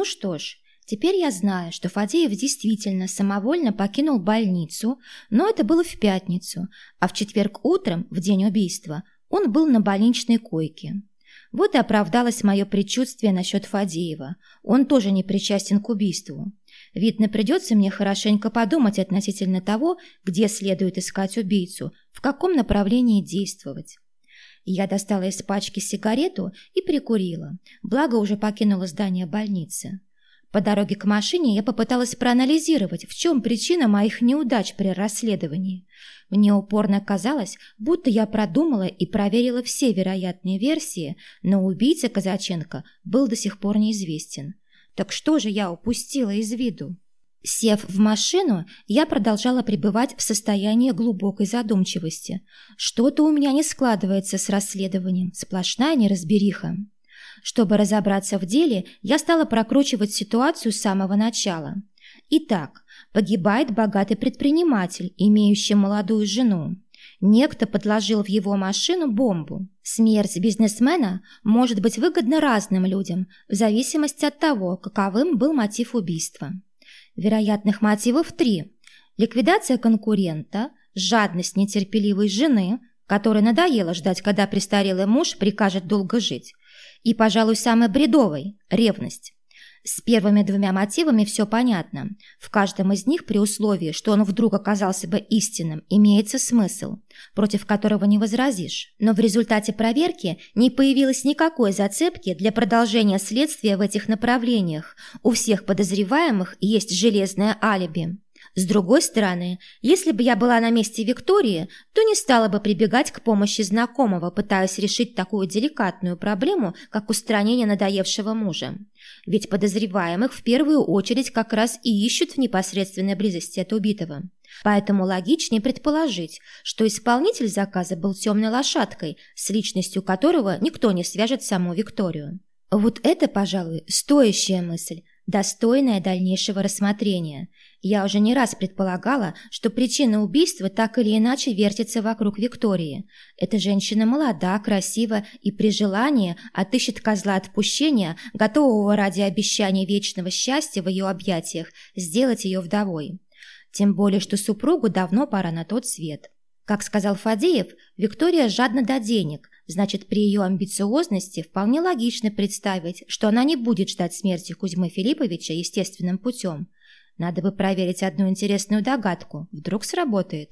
Ну что ж, теперь я знаю, что Фадеев действительно самовольно покинул больницу, но это было в пятницу, а в четверг утром, в день убийства, он был на больничной койке. Вот и оправдалось мое предчувствие насчет Фадеева. Он тоже не причастен к убийству. Видно, придется мне хорошенько подумать относительно того, где следует искать убийцу, в каком направлении действовать. Я достала из пачки сигарету и прикурила, благо уже покинула здание больницы. По дороге к машине я попыталась проанализировать, в чем причина моих неудач при расследовании. Мне упорно казалось, будто я продумала и проверила все вероятные версии, но убийца Казаченко был до сих пор неизвестен. Так что же я упустила из виду? Сев в машину, я продолжала пребывать в состоянии глубокой задумчивости. Что-то у меня не складывается с расследованием, сплошная неразбериха. Чтобы разобраться в деле, я стала прокручивать ситуацию с самого начала. Итак, погибает богатый предприниматель, имеющий молодую жену. Некто подложил в его машину бомбу. Смерть бизнесмена может быть выгодна разным людям, в зависимости от того, каковым был мотив убийства. Вероятных мотивов три. Ликвидация конкурента, жадность нетерпеливой жены, которой надоело ждать, когда престарелый муж прикажет долго жить, и, пожалуй, самый бредовый – ревность. С первыми двумя мотивами все понятно. В каждом из них, при условии, что он вдруг оказался бы истинным, имеется смысл, против которого не возразишь. Но в результате проверки не появилось никакой зацепки для продолжения следствия в этих направлениях. У всех подозреваемых есть железное алиби. С другой стороны, если бы я была на месте Виктории, то не стала бы прибегать к помощи знакомого, пытаясь решить такую деликатную проблему, как устранение надоевшего мужа. Ведь подозреваемых в первую очередь как раз и ищут в непосредственной близости от убитого. Поэтому логичнее предположить, что исполнитель заказа был темной лошадкой, с личностью которого никто не свяжет саму Викторию. Вот это, пожалуй, стоящая мысль, достойная дальнейшего рассмотрения – я уже не раз предполагала, что причина убийства так или иначе вертится вокруг Виктории. Эта женщина молода, красива и при желании отыщет козла отпущения, готового ради обещания вечного счастья в ее объятиях сделать ее вдовой. Тем более, что супругу давно пора на тот свет. Как сказал Фадеев, Виктория жадна до денег, значит, при ее амбициозности вполне логично представить, что она не будет ждать смерти Кузьмы Филипповича естественным путем – надо бы проверить одну интересную догадку. Вдруг сработает.